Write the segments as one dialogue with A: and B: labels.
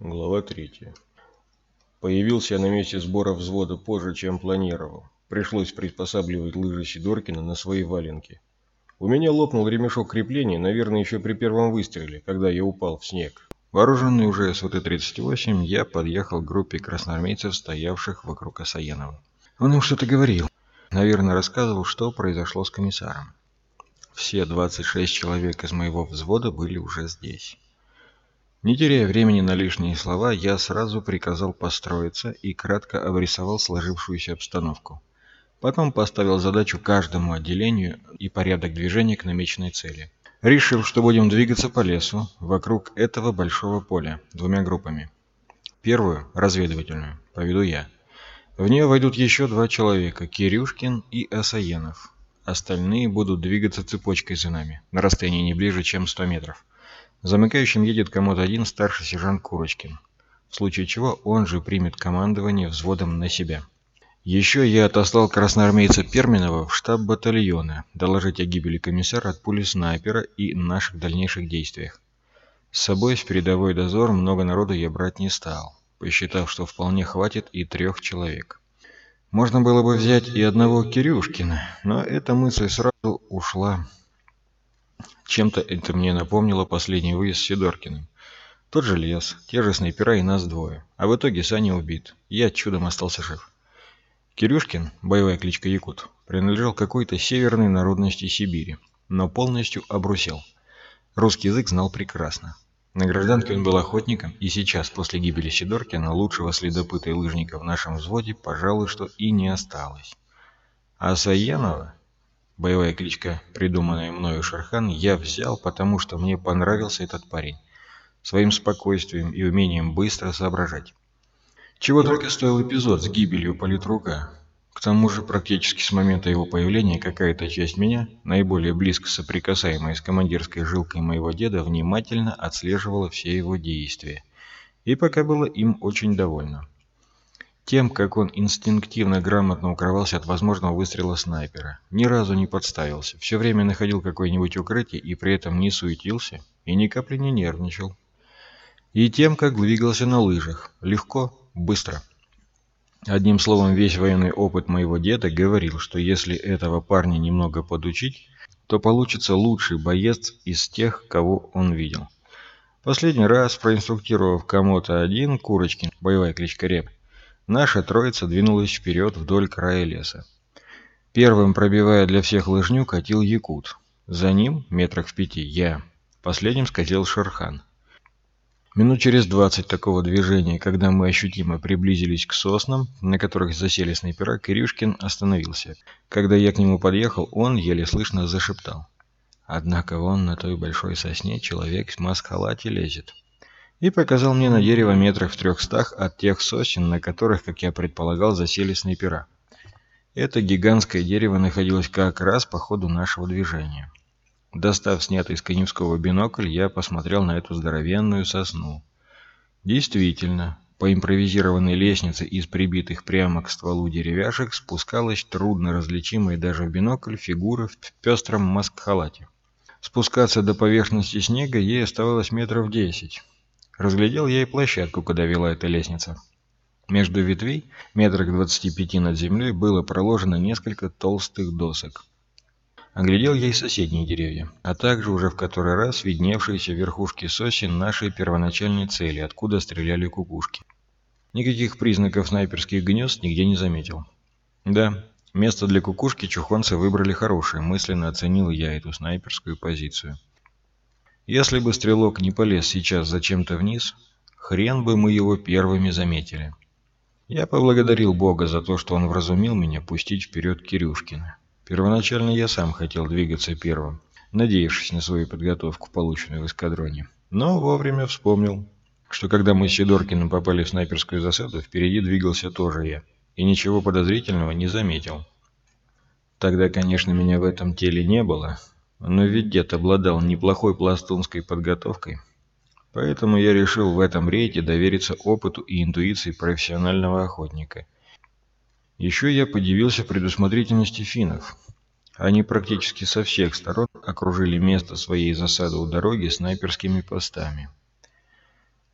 A: Глава 3. Появился я на месте сбора взвода позже, чем планировал. Пришлось приспосабливать лыжи Сидоркина на свои валенки. У меня лопнул ремешок крепления, наверное, еще при первом выстреле, когда я упал в снег. Вооруженный уже СВТ-38, я подъехал к группе красноармейцев, стоявших вокруг Асаянова. Он им что-то говорил. Наверное, рассказывал, что произошло с комиссаром. Все 26 человек из моего взвода были уже здесь. Не теряя времени на лишние слова, я сразу приказал построиться и кратко обрисовал сложившуюся обстановку. Потом поставил задачу каждому отделению и порядок движения к намеченной цели. Решил, что будем двигаться по лесу вокруг этого большого поля двумя группами. Первую, разведывательную, поведу я. В нее войдут еще два человека, Кирюшкин и Асаенов. Остальные будут двигаться цепочкой за нами, на расстоянии не ближе, чем 100 метров. Замыкающим едет комод-1 старший сержант Курочкин, в случае чего он же примет командование взводом на себя. Еще я отослал красноармейца Перминова в штаб батальона доложить о гибели комиссара от пули снайпера и наших дальнейших действиях. С собой в передовой дозор много народу я брать не стал, посчитав, что вполне хватит и трех человек. Можно было бы взять и одного Кирюшкина, но эта мысль сразу ушла чем-то это мне напомнило последний выезд с Сидоркиным. Тот же лес, те же снайпера и нас двое. А в итоге Саня убит. Я чудом остался жив. Кирюшкин, боевая кличка Якут, принадлежал какой-то северной народности Сибири, но полностью обрусел. Русский язык знал прекрасно. На гражданке он был охотником, и сейчас, после гибели Сидоркина, лучшего следопыта и лыжника в нашем взводе, пожалуй, что и не осталось. А Саянова, Боевая кличка, придуманная мною Шерхан, я взял, потому что мне понравился этот парень. Своим спокойствием и умением быстро соображать. Чего только стоил эпизод с гибелью политрука. К тому же, практически с момента его появления, какая-то часть меня, наиболее близко соприкасаемая с командирской жилкой моего деда, внимательно отслеживала все его действия. И пока было им очень довольна. Тем, как он инстинктивно грамотно укрывался от возможного выстрела снайпера. Ни разу не подставился, все время находил какое-нибудь укрытие и при этом не суетился и ни капли не нервничал. И тем, как двигался на лыжах. Легко, быстро. Одним словом, весь военный опыт моего деда говорил, что если этого парня немного подучить, то получится лучший боец из тех, кого он видел. Последний раз, проинструктировав кому-то один, Курочкин, боевая кличка Реп, Наша троица двинулась вперед вдоль края леса. Первым, пробивая для всех лыжню, катил Якут. За ним, метрах в пяти, я. Последним скатил Шерхан. Минут через двадцать такого движения, когда мы ощутимо приблизились к соснам, на которых засели снайпера, Кирюшкин остановился. Когда я к нему подъехал, он еле слышно зашептал. Однако вон на той большой сосне человек в маск-халате лезет и показал мне на дерево метрах в трехстах от тех сосен, на которых, как я предполагал, засели снайпера. Это гигантское дерево находилось как раз по ходу нашего движения. Достав снятый из коневского бинокль, я посмотрел на эту здоровенную сосну. Действительно, по импровизированной лестнице из прибитых прямо к стволу деревяшек спускалась трудно различимая даже в бинокль фигура в пестром маск-халате. Спускаться до поверхности снега ей оставалось метров десять. Разглядел я и площадку, куда вела эта лестница. Между ветвей, метрах двадцати пяти над землей, было проложено несколько толстых досок. Оглядел я и соседние деревья, а также уже в который раз видневшиеся верхушки сосен нашей первоначальной цели, откуда стреляли кукушки. Никаких признаков снайперских гнезд нигде не заметил. Да, место для кукушки чухонцы выбрали хорошее, мысленно оценил я эту снайперскую позицию. Если бы стрелок не полез сейчас зачем-то вниз, хрен бы мы его первыми заметили. Я поблагодарил Бога за то, что он вразумил меня пустить вперед Кирюшкина. Первоначально я сам хотел двигаться первым, надеявшись на свою подготовку, полученную в эскадроне. Но вовремя вспомнил, что когда мы с Сидоркиным попали в снайперскую засаду, впереди двигался тоже я, и ничего подозрительного не заметил. Тогда, конечно, меня в этом теле не было, но ведь дед обладал неплохой пластунской подготовкой. Поэтому я решил в этом рейде довериться опыту и интуиции профессионального охотника. Еще я подивился предусмотрительности финнов. Они практически со всех сторон окружили место своей засады у дороги снайперскими постами.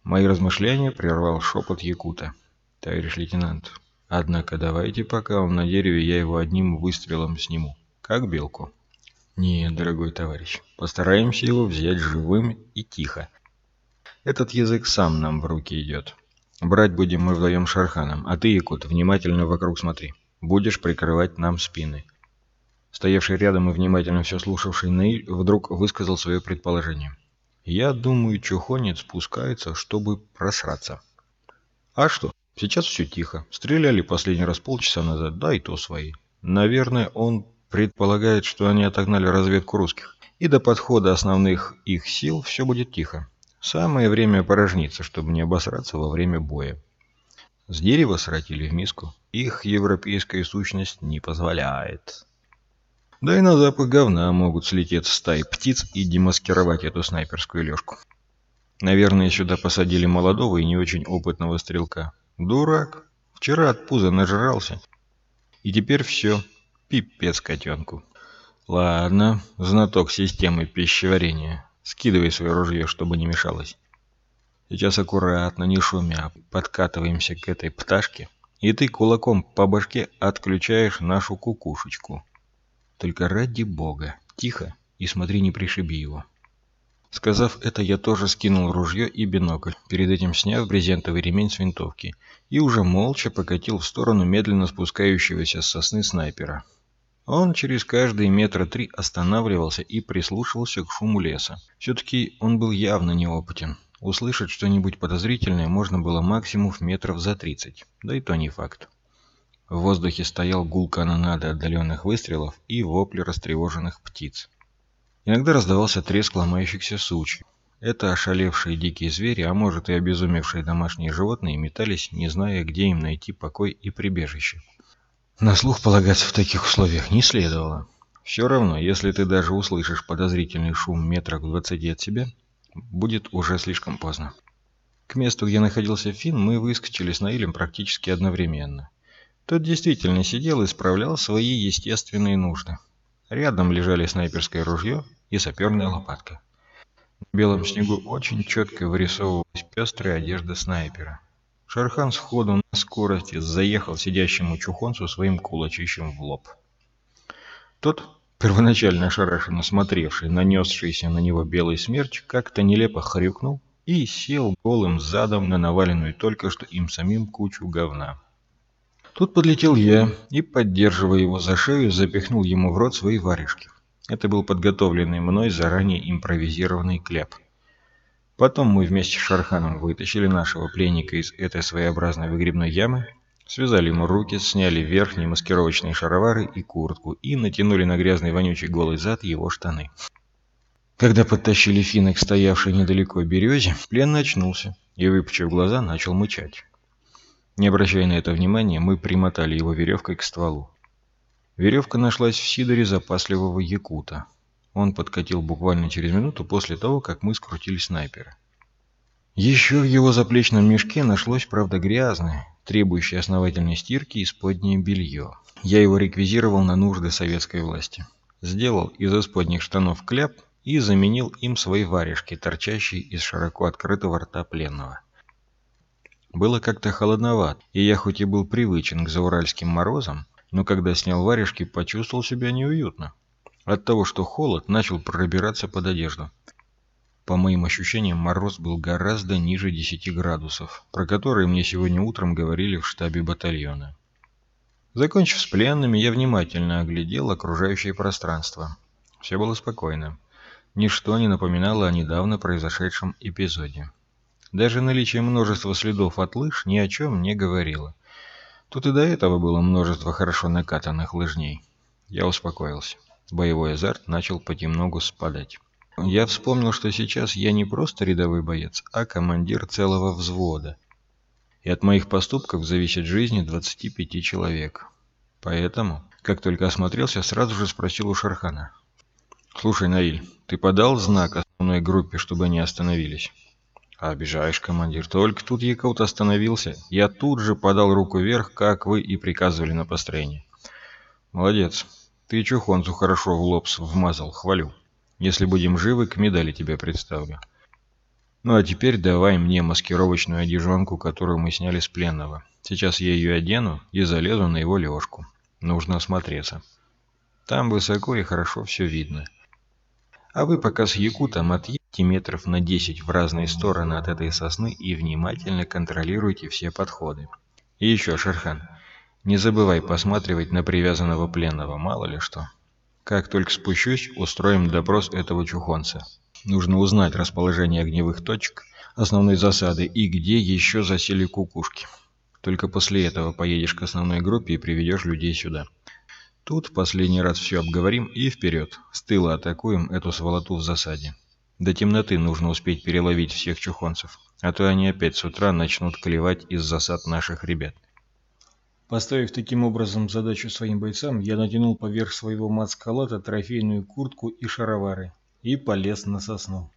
B: Мои размышления прервал шепот Якута. «Товарищ лейтенант, однако давайте, пока он на дереве, я его одним выстрелом сниму, как белку». «Нет, дорогой товарищ, постараемся его взять живым и тихо. Этот язык сам нам в руки идет. Брать будем мы вдвоем Шарханом, а ты, Якут, внимательно вокруг смотри. Будешь прикрывать нам спины». Стоявший рядом и внимательно все слушавший Наиль вдруг высказал свое предположение. «Я думаю, чухонец спускается, чтобы просраться». «А что? Сейчас все тихо. Стреляли последний раз полчаса назад, да и то свои. Наверное, он предполагает, что они отогнали разведку русских. И до подхода основных их сил все будет тихо. Самое время порожниться, чтобы не обосраться во время боя. С дерева срать или в миску? Их европейская сущность не позволяет». Да и на запах говна могут слететь стаи птиц и демаскировать эту снайперскую лёжку. Наверное, сюда посадили молодого и не очень опытного стрелка. Дурак. Вчера от пуза нажрался. И теперь все. Пипец котенку. Ладно, знаток системы пищеварения. Скидывай свое ружье, чтобы не мешалось. Сейчас аккуратно, не шумя, подкатываемся к этой пташке, и ты кулаком по башке отключаешь нашу кукушечку. Только ради бога, тихо и смотри, не пришиби его. Сказав это, я тоже скинул ружье и бинокль, перед этим сняв брезентовый ремень с винтовки, и уже молча покатил в сторону медленно спускающегося с сосны снайпера. Он через каждые метра три останавливался и прислушивался к шуму леса. Все-таки он был явно неопытен. Услышать что-нибудь подозрительное можно было максимум в метров за тридцать, да и то не факт. В воздухе стоял гул канонады отдаленных выстрелов и вопли растревоженных птиц. Иногда раздавался треск ломающихся сучьев. Это ошалевшие дикие звери, а может и обезумевшие домашние животные, метались, не зная, где им найти покой и прибежище. На слух полагаться в таких условиях не следовало. Все равно, если ты даже услышишь подозрительный шум метрах в двадцати от себя, будет уже слишком поздно. К месту, где находился Финн, мы выскочили с Наилем практически одновременно. Тот действительно сидел и справлял свои естественные нужды. Рядом лежали снайперское ружье и саперная лопатка. На белом снегу очень четко вырисовывалась пестрая одежда снайпера. Шархан сходу на скорости заехал сидящему чухонцу своим кулачищем в лоб. Тот, первоначально ошарашенно смотревший, нанесшийся на него белый смерч, как-то нелепо хрюкнул и сел голым задом на наваленную только что им самим кучу говна. Тут подлетел я и, поддерживая его за шею, запихнул ему в рот свои варежки. Это был подготовленный мной заранее импровизированный кляп. Потом мы вместе с Шарханом вытащили нашего пленника из этой своеобразной выгребной ямы, связали ему руки, сняли верхние маскировочные шаровары и куртку и натянули на грязный вонючий голый зад его штаны. Когда подтащили Финна к стоявшей недалеко березе, пленный очнулся и, выпучив глаза, начал мычать. Не обращая на это внимания, мы примотали его веревкой к стволу. Веревка нашлась в сидоре запасливого якута. Он подкатил буквально через минуту после того, как мы скрутили снайпера. Еще в его заплечном мешке нашлось, правда, грязное, требующее основательной стирки исподнее белье. Я его реквизировал на нужды советской власти. Сделал из исподних штанов кляп и заменил им свои варежки, торчащие из широко открытого рта пленного. Было как-то холодновато, и я хоть и был привычен к зауральским морозам, но когда снял варежки, почувствовал себя неуютно. От того, что холод начал пробираться под одежду. По моим ощущениям, мороз был гораздо ниже 10 градусов, про которые мне сегодня утром говорили в штабе батальона. Закончив с пленными, я внимательно оглядел окружающее пространство. Все было спокойно. Ничто не напоминало о недавно произошедшем эпизоде. Даже наличие множества следов от лыж ни о чем не говорило. Тут и до этого было множество хорошо накатанных лыжней. Я успокоился. Боевой азарт начал понемногу спадать. Я вспомнил, что сейчас я не просто рядовой боец, а командир целого взвода. И от моих поступков зависит жизни 25 человек. Поэтому, как только осмотрелся, сразу же спросил у Шархана. «Слушай, Наиль, ты подал знак основной группе, чтобы они остановились?» «Обижаешь, командир. Только тут Якут остановился. Я тут же подал руку вверх, как вы и приказывали на построение». «Молодец. Ты Чухонцу хорошо в лоб вмазал. Хвалю. Если будем живы, к медали тебя представлю». Ну а теперь давай мне маскировочную одежонку, которую мы сняли с пленного. Сейчас я ее одену и залезу на его лёжку. Нужно осмотреться. Там высоко и хорошо все видно. А вы пока с Якутом отъедьте метров на 10 в разные стороны от этой сосны и внимательно контролируйте все подходы. И еще, Шерхан, не забывай посматривать на привязанного пленного, мало ли что. Как только спущусь, устроим допрос этого чухонца. Нужно узнать расположение огневых точек, основной засады и где еще засели кукушки. Только после этого поедешь к основной группе и приведешь людей сюда. Тут последний раз все обговорим и вперед. С тыла атакуем эту сволоту в засаде. До темноты нужно успеть переловить всех чухонцев, а то они опять с утра начнут клевать из засад наших ребят.
A: Поставив таким образом задачу своим бойцам, я натянул поверх своего маскалата трофейную куртку и шаровары и полез на сосну.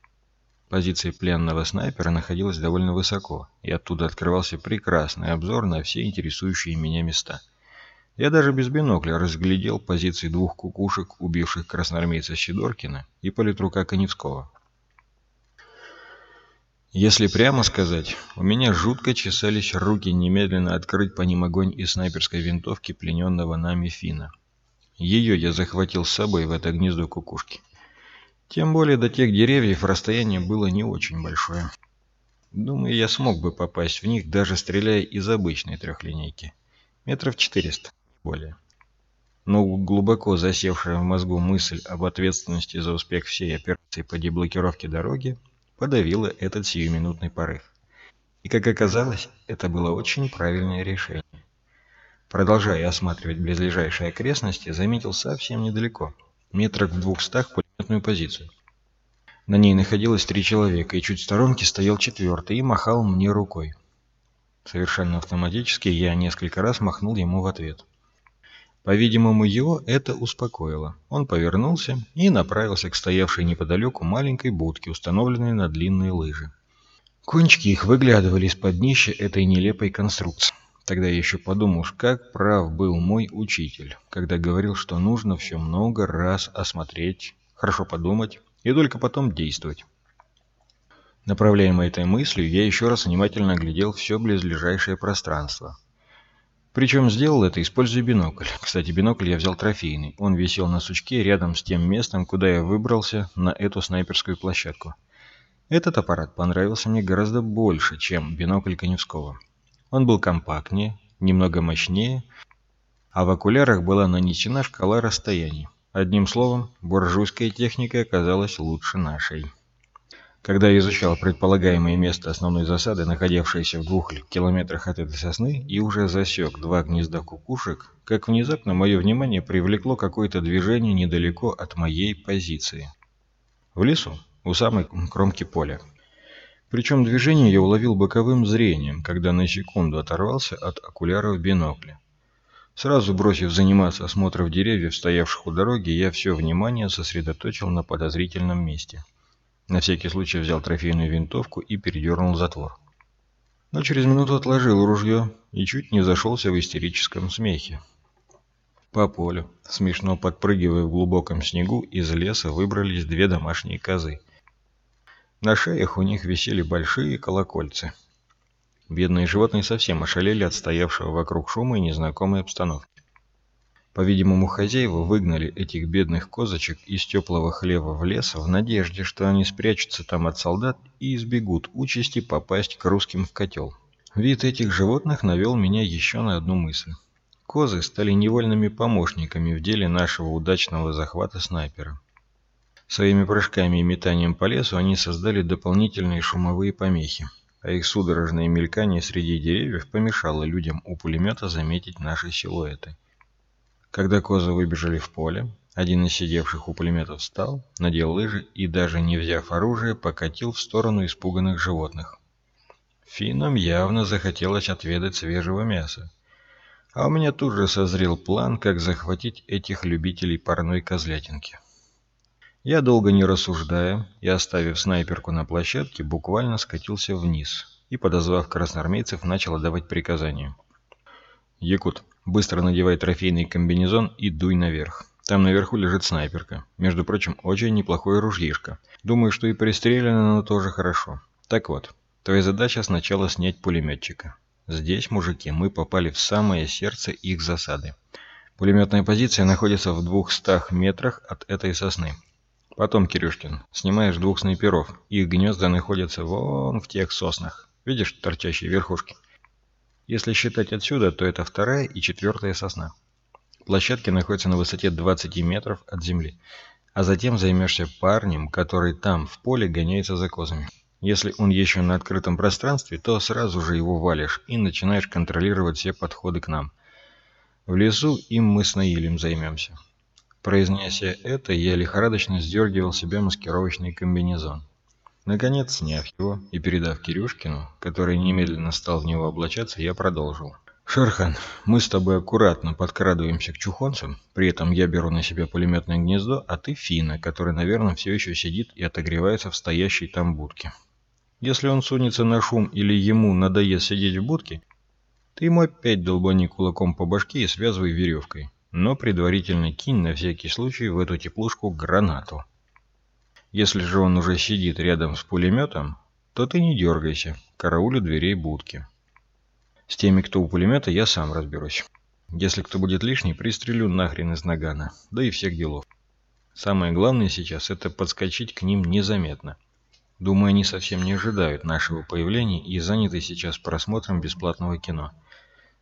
B: Позиция пленного снайпера находилась довольно высоко, и оттуда открывался прекрасный обзор на все интересующие меня места. Я даже без бинокля разглядел позиции двух кукушек, убивших красноармейца Сидоркина и политрука Коневского. Если прямо сказать, у меня жутко чесались руки немедленно открыть по ним огонь из снайперской винтовки плененного нами Фина. Ее я захватил с собой в это гнездо кукушки. Тем более до тех деревьев расстояние было не очень большое. Думаю, я смог бы попасть в них, даже стреляя из обычной трехлинейки. Метров 400, более. Но глубоко засевшая в мозгу мысль об ответственности за успех всей операции по деблокировке дороги подавила этот сиюминутный порыв. И, как оказалось, это было очень правильное решение. Продолжая осматривать близлежащие окрестности, заметил совсем недалеко, метрах в двухстах пулеметную позицию. На ней находилось три человека, и чуть в сторонке стоял четвертый и махал мне рукой. Совершенно автоматически я несколько раз махнул ему в ответ. По-видимому, его это успокоило. Он повернулся и направился к стоявшей неподалеку маленькой будке, установленной на длинные лыжи. Кончики их выглядывали из-под днища этой нелепой конструкции. Тогда я еще подумал, как прав был мой учитель, когда говорил, что нужно все много раз осмотреть, хорошо подумать и только потом действовать. Направляемый этой мыслью, я еще раз внимательно оглядел все близлежащее пространство. Причем сделал это, используя бинокль. Кстати, бинокль я взял трофейный. Он висел на сучке рядом с тем местом, куда я выбрался на эту снайперскую площадку. Этот аппарат понравился мне гораздо больше, чем бинокль Коневского. Он был компактнее, немного мощнее, а в окулярах была нанесена шкала расстояний. Одним словом, буржуйская техника оказалась лучше нашей. Когда я изучал предполагаемое место основной засады, находившееся в двух километрах от этой сосны, и уже засек два гнезда кукушек, как внезапно мое внимание привлекло какое-то движение недалеко от моей позиции. В лесу, у самой кромки поля. Причем движение я уловил боковым зрением, когда на секунду оторвался от окуляров бинокля. Сразу бросив заниматься осмотром деревьев, стоявших у дороги, я все внимание сосредоточил на подозрительном месте. На всякий случай взял трофейную винтовку и передернул затвор. Но через минуту отложил ружье и чуть не зашелся в истерическом смехе. По полю, смешно подпрыгивая в глубоком снегу, из леса выбрались две домашние козы. На шеях у них висели большие колокольцы. Бедные животные совсем ошалели от стоявшего вокруг шума и незнакомой обстановки. По-видимому, хозяева выгнали этих бедных козочек из теплого хлева в лес в надежде, что они спрячутся там от солдат и избегут участи попасть к русским в котел. Вид этих животных навел меня еще на одну мысль. Козы стали невольными помощниками в деле нашего удачного захвата снайпера. Своими прыжками и метанием по лесу они создали дополнительные шумовые помехи, а их судорожное мелькание среди деревьев помешало людям у пулемета заметить наши силуэты. Когда козы выбежали в поле, один из сидевших у пулемета встал, надел лыжи и, даже не взяв оружие, покатил в сторону испуганных животных. Финнам явно захотелось отведать свежего мяса. А у меня тут же созрел план, как захватить этих любителей парной козлятинки. Я, долго не рассуждая и оставив снайперку на площадке, буквально скатился вниз и, подозвав красноармейцев, начал отдавать приказания. «Якут, быстро надевай трофейный комбинезон и дуй наверх. Там наверху лежит снайперка. Между прочим, очень неплохое ружьишко. Думаю, что и пристрелено оно тоже хорошо. Так вот, твоя задача сначала снять пулеметчика. Здесь, мужики, мы попали в самое сердце их засады. Пулеметная позиция находится в 200 метрах от этой сосны. Потом, Кирюшкин, снимаешь двух снайперов. Их гнезда находятся вон в тех соснах. Видишь торчащие верхушки? Если считать отсюда, то это вторая и четвертая сосна. Площадки находятся на высоте 20 метров от земли. А затем займешься парнем, который там, в поле, гоняется за козами. Если он еще на открытом пространстве, то сразу же его валишь и начинаешь контролировать все подходы к нам. В лесу им мы с Наилем займемся. Произнеся это, я лихорадочно сдергивал себе маскировочный комбинезон. Наконец, сняв его и передав Кирюшкину, который немедленно стал в него облачаться, я продолжил. «Шерхан, мы с тобой аккуратно подкрадываемся к чухонцам, при этом я беру на себя пулеметное гнездо, а ты Фина, который, наверное, все еще сидит и отогревается в стоящей там будке. Если он сунется на шум или ему надоест сидеть в будке, ты ему опять долбани кулаком по башке и связывай веревкой но предварительно кинь на всякий случай в эту теплушку гранату. Если же он уже сидит рядом с пулеметом, то ты не дергайся, караулю дверей будки. С теми, кто у пулемета, я сам разберусь. Если кто будет лишний, пристрелю нахрен из нагана, да и всех делов. Самое главное сейчас – это подскочить к ним незаметно. Думаю, они совсем не ожидают нашего появления и заняты сейчас просмотром бесплатного кино –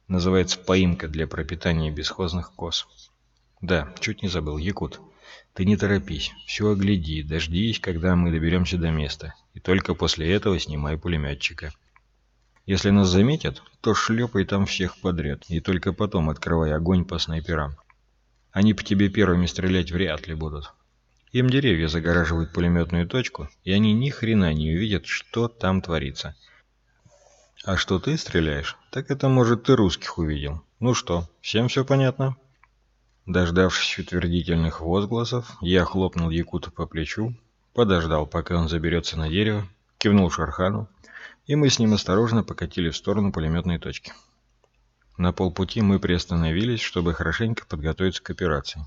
B: Называется поимка для пропитания бесхозных коз. Да, чуть не забыл, Якут. Ты не торопись, все огляди, дождись, когда мы доберемся до места. И только после этого снимай пулеметчика. Если нас заметят, то шлепай там всех подряд, и только потом открывай огонь по снайперам. Они по тебе первыми стрелять вряд ли будут. Им деревья загораживают пулеметную точку, и они ни хрена не увидят, что там творится. А что ты стреляешь, так это, может, ты русских увидел. Ну что, всем все понятно?» Дождавшись утвердительных возгласов, я хлопнул Якута по плечу, подождал, пока он заберется на дерево, кивнул Шархану, и мы с ним осторожно покатили в сторону пулеметной точки. На полпути мы приостановились, чтобы хорошенько подготовиться к операции.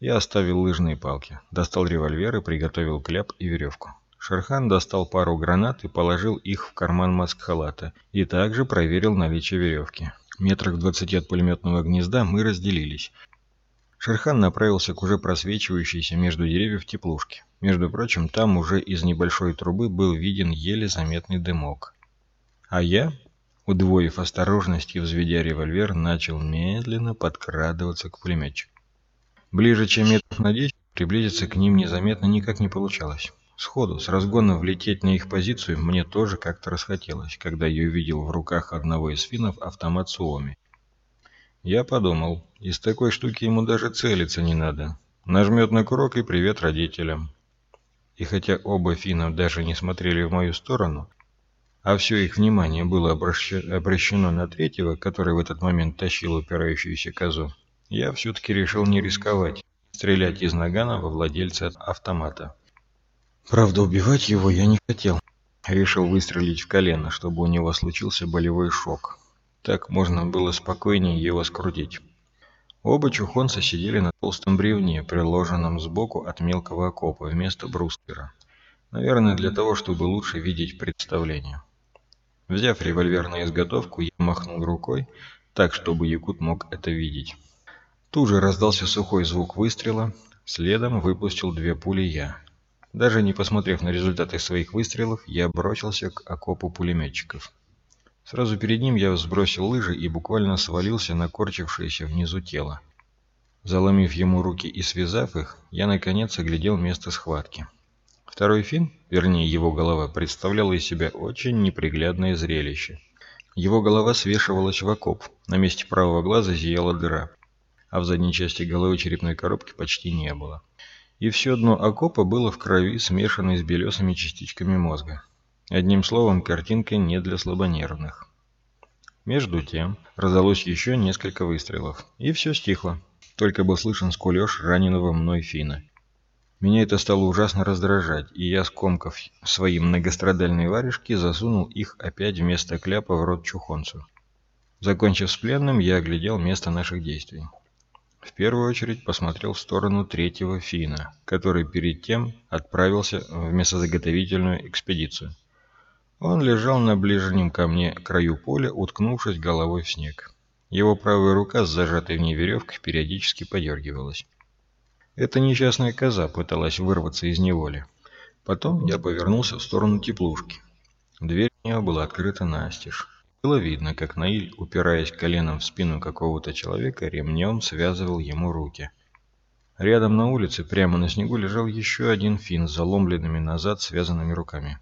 B: Я оставил лыжные палки, достал револьвер и приготовил кляп и веревку. Шерхан достал пару гранат и положил их в карман маскхалата, и также проверил наличие веревки. Метрах в двадцати от пулеметного гнезда мы разделились. Шерхан направился к уже просвечивающейся между деревьев теплушке. Между прочим, там уже из небольшой трубы был виден еле заметный дымок. А я, удвоив осторожность и взведя револьвер, начал медленно подкрадываться к пулеметчику. Ближе, чем метров на десять, приблизиться к ним незаметно никак не получалось. Сходу, с разгона влететь на их позицию мне тоже как-то расхотелось, когда я увидел в руках одного из финнов автомат Суоми. Я подумал, из такой штуки ему даже целиться не надо. Нажмет на курок и привет родителям. И хотя оба финна даже не смотрели в мою сторону, а все их внимание было обращено на третьего, который в этот момент тащил упирающуюся козу, я все-таки решил не рисковать, стрелять из нагана во владельца автомата. Правда, убивать его я не хотел. Решил выстрелить в колено, чтобы у него случился болевой шок. Так можно было спокойнее его скрутить. Оба чухонца сидели на толстом бревне, приложенном сбоку от мелкого окопа вместо бруствера. Наверное, для того, чтобы лучше видеть представление. Взяв револьвер на изготовку, я махнул рукой, так, чтобы Якут мог это видеть. Тут же раздался сухой звук выстрела, следом выпустил две пули я. Даже не посмотрев на результаты своих выстрелов, я бросился к окопу пулеметчиков. Сразу перед ним я сбросил лыжи и буквально свалился на корчившееся внизу тело. Заломив ему руки и связав их, я наконец оглядел место схватки. Второй фин, вернее его голова, представляла из себя очень неприглядное зрелище. Его голова свешивалась в окоп, на месте правого глаза зияла дыра, а в задней части головы черепной коробки почти не было и все дно окопа было в крови, смешанной с белесыми частичками мозга. Одним словом, картинка не для слабонервных. Между тем, раздалось еще несколько выстрелов, и все стихло. Только был слышен скулеж раненого мной Фина. Меня это стало ужасно раздражать, и я, скомкав свои многострадальные варежки, засунул их опять вместо кляпа в рот чухонцу. Закончив с пленным, я оглядел место наших действий. В первую очередь посмотрел в сторону третьего фина, который перед тем отправился в мясозаготовительную экспедицию. Он лежал на ближнем ко мне краю поля, уткнувшись головой в снег. Его правая рука с зажатой в ней веревкой периодически подергивалась. Эта несчастная коза пыталась вырваться из неволи. Потом я повернулся в сторону теплушки. Дверь у нее была открыта настежь. Было видно, как Наиль, упираясь коленом в спину какого-то человека, ремнем связывал ему руки. Рядом на улице, прямо на снегу, лежал еще один фин с заломленными назад связанными руками.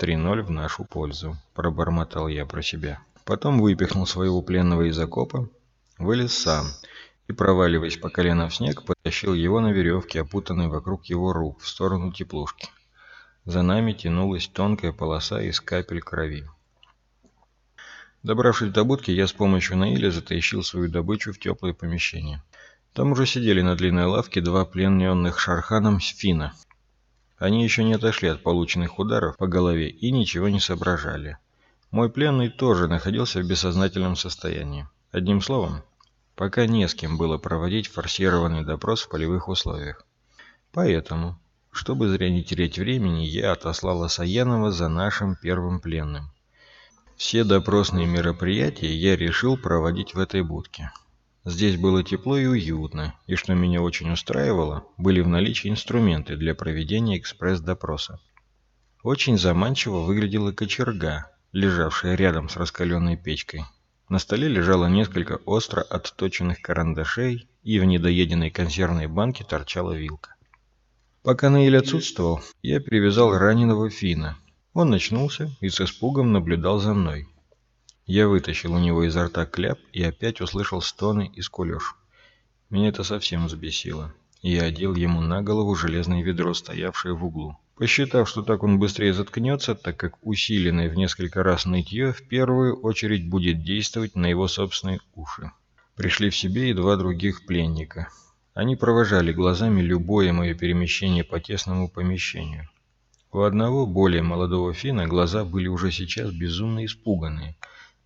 B: «Три ноль в нашу пользу», – пробормотал я про себя. Потом выпихнул своего пленного из окопа, вылез сам и, проваливаясь по колено в снег, потащил его на веревке, опутанной вокруг его рук, в сторону теплушки. За нами тянулась тонкая полоса из капель крови. Добравшись до будки, я с помощью Наиля затащил свою добычу в теплое помещение. Там уже сидели на длинной лавке два плененных Шарханом фина. Они еще не отошли от полученных ударов по голове и ничего не соображали. Мой пленный тоже находился в бессознательном состоянии. Одним словом, пока не с кем было проводить форсированный допрос в полевых условиях. Поэтому, чтобы зря не терять времени, я отослал Асаянова за нашим первым пленным. Все допросные мероприятия я решил проводить в этой будке. Здесь было тепло и уютно, и что меня очень устраивало, были в наличии инструменты для проведения экспресс-допроса. Очень заманчиво выглядела кочерга, лежавшая рядом с раскаленной печкой. На столе лежало несколько остро отточенных карандашей, и в недоеденной консервной банке торчала вилка. Пока Наиль отсутствовал, я привязал раненого Фина, он начнулся и с испугом наблюдал за мной. Я вытащил у него изо рта кляп и опять услышал стоны и скулеж. Меня это совсем взбесило. Я одел ему на голову железное ведро, стоявшее в углу. Посчитав, что так он быстрее заткнется, так как усиленное в несколько раз нытье в первую очередь будет действовать на его собственные уши. Пришли в себе и два других пленника. Они провожали глазами любое мое перемещение по тесному помещению. У одного, более молодого Фина, глаза были уже сейчас безумно испуганные,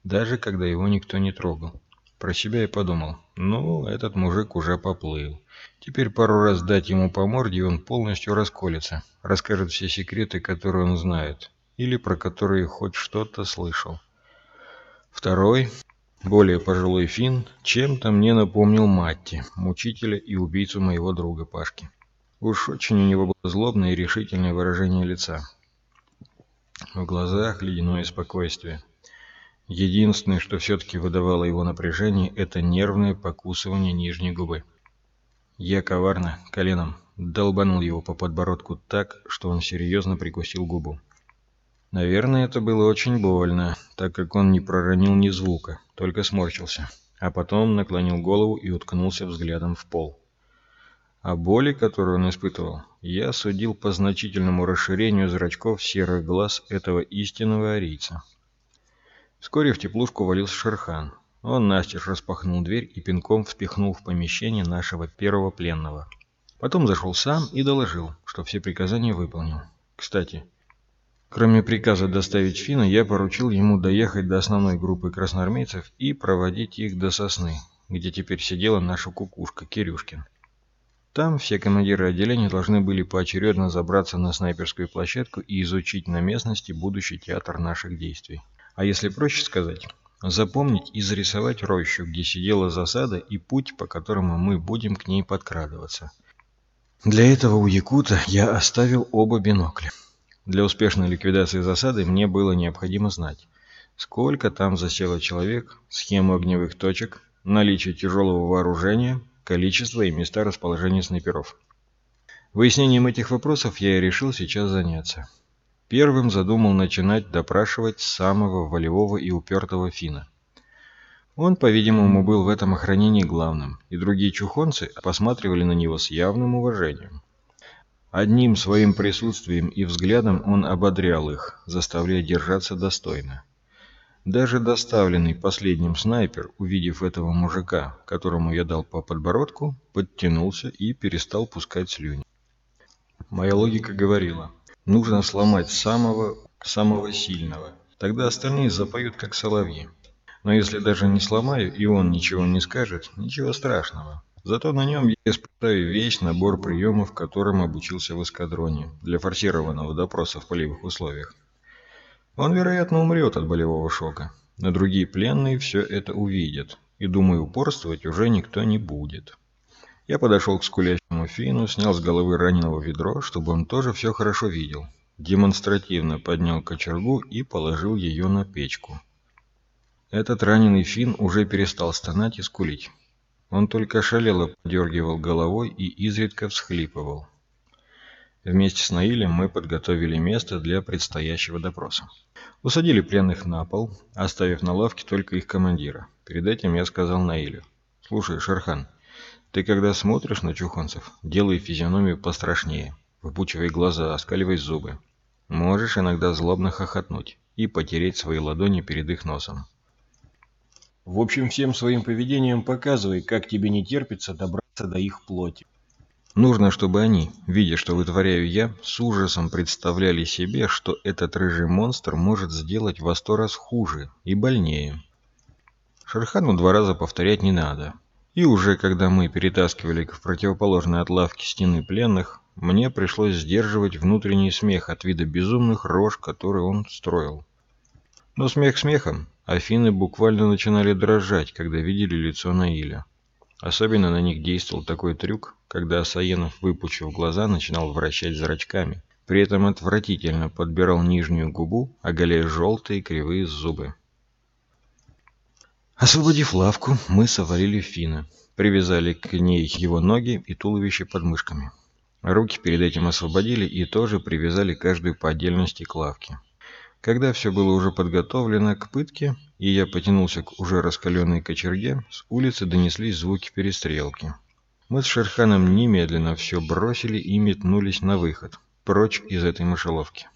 B: даже когда его никто не трогал. Про себя я подумал, ну, этот мужик уже поплыл. Теперь пару раз дать ему по морде, и он полностью расколется, расскажет все секреты, которые он знает, или про которые хоть что-то слышал. Второй, более пожилой Фин, чем-то мне напомнил Матти, мучителя и убийцу моего друга Пашки. Уж очень у него было злобное и решительное выражение лица. В глазах ледяное спокойствие. Единственное, что все-таки выдавало его напряжение, это нервное покусывание нижней губы. Я коварно, коленом, долбанул его по подбородку так, что он серьезно прикусил губу. Наверное, это было очень больно, так как он не проронил ни звука, только сморщился, а потом наклонил голову и уткнулся взглядом в пол. О боли, которую он испытывал, я судил по значительному расширению зрачков серых глаз этого истинного арийца. Вскоре в теплушку валился Шерхан. Он настежь распахнул дверь и пинком впихнул в помещение нашего первого пленного. Потом зашел сам и доложил, что все приказания выполнил. Кстати, кроме приказа доставить Фина, я поручил ему доехать до основной группы красноармейцев и проводить их до сосны, где теперь сидела наша кукушка Кирюшкин. Там все командиры отделений должны были поочередно забраться на снайперскую площадку и изучить на местности будущий театр наших действий. А если проще сказать, запомнить и зарисовать рощу, где сидела засада и путь, по которому мы будем к ней подкрадываться. Для этого у Якута я оставил оба бинокля. Для успешной ликвидации засады мне было необходимо знать, сколько там засело человек, схему огневых точек, наличие тяжелого вооружения – количество и места расположения снайперов. Выяснением этих вопросов я и решил сейчас заняться. Первым задумал начинать допрашивать самого волевого и упертого Фина. Он, по-видимому, был в этом охранении главным, и другие чухонцы посматривали на него с явным уважением. Одним своим присутствием и взглядом он ободрял их, заставляя держаться достойно. Даже доставленный последним снайпер, увидев этого мужика, которому я дал по подбородку, подтянулся и перестал пускать слюни. Моя логика говорила, нужно сломать самого, самого сильного, тогда остальные запоют как соловьи. Но если даже не сломаю и он ничего не скажет, ничего страшного. Зато на нем я испытаю весь набор приемов, которым обучился в эскадроне для форсированного допроса в полевых условиях. Он, вероятно, умрет от болевого шока, но другие пленные все это увидят, и, думаю, упорствовать уже никто не будет. Я подошел к скулящему Фину, снял с головы раненого ведро, чтобы он тоже все хорошо видел. Демонстративно поднял кочергу и положил ее на печку. Этот раненый Фин уже перестал стонать и скулить. Он только шалело подергивал головой и изредка всхлипывал. Вместе с Наилем мы подготовили место для предстоящего допроса. Усадили пленных на пол, оставив на лавке только их командира. Перед этим я сказал Наилю. «Слушай, Шерхан, ты когда смотришь на чухонцев, делай физиономию пострашнее, выпучивай глаза, оскаливай зубы. Можешь иногда злобно хохотнуть и потереть свои ладони перед их носом.
A: В общем, всем своим поведением показывай, как тебе не терпится добраться до их плоти.
B: Нужно, чтобы они, видя, что вытворяю я, с ужасом представляли себе, что этот рыжий монстр может сделать во сто раз хуже и больнее. Шерхану два раза повторять не надо. И уже когда мы перетаскивали к противоположной от лавки стены пленных, мне пришлось сдерживать внутренний смех от вида безумных рож, которые он строил. Но смех смехом, Афины буквально начинали дрожать, когда видели лицо Наиля. Особенно на них действовал такой трюк, когда Асаенов, выпучив глаза, начинал вращать зрачками. При этом отвратительно подбирал нижнюю губу, оголяя желтые кривые зубы. Освободив лавку, мы совалили Фина. Привязали к ней его ноги и туловище под мышками. Руки перед этим освободили и тоже привязали каждую по отдельности к лавке. Когда все было уже подготовлено к пытке, и я потянулся к уже раскаленной кочерге, с улицы донеслись звуки перестрелки. Мы с Шерханом немедленно все бросили и метнулись на выход, прочь из этой мышеловки.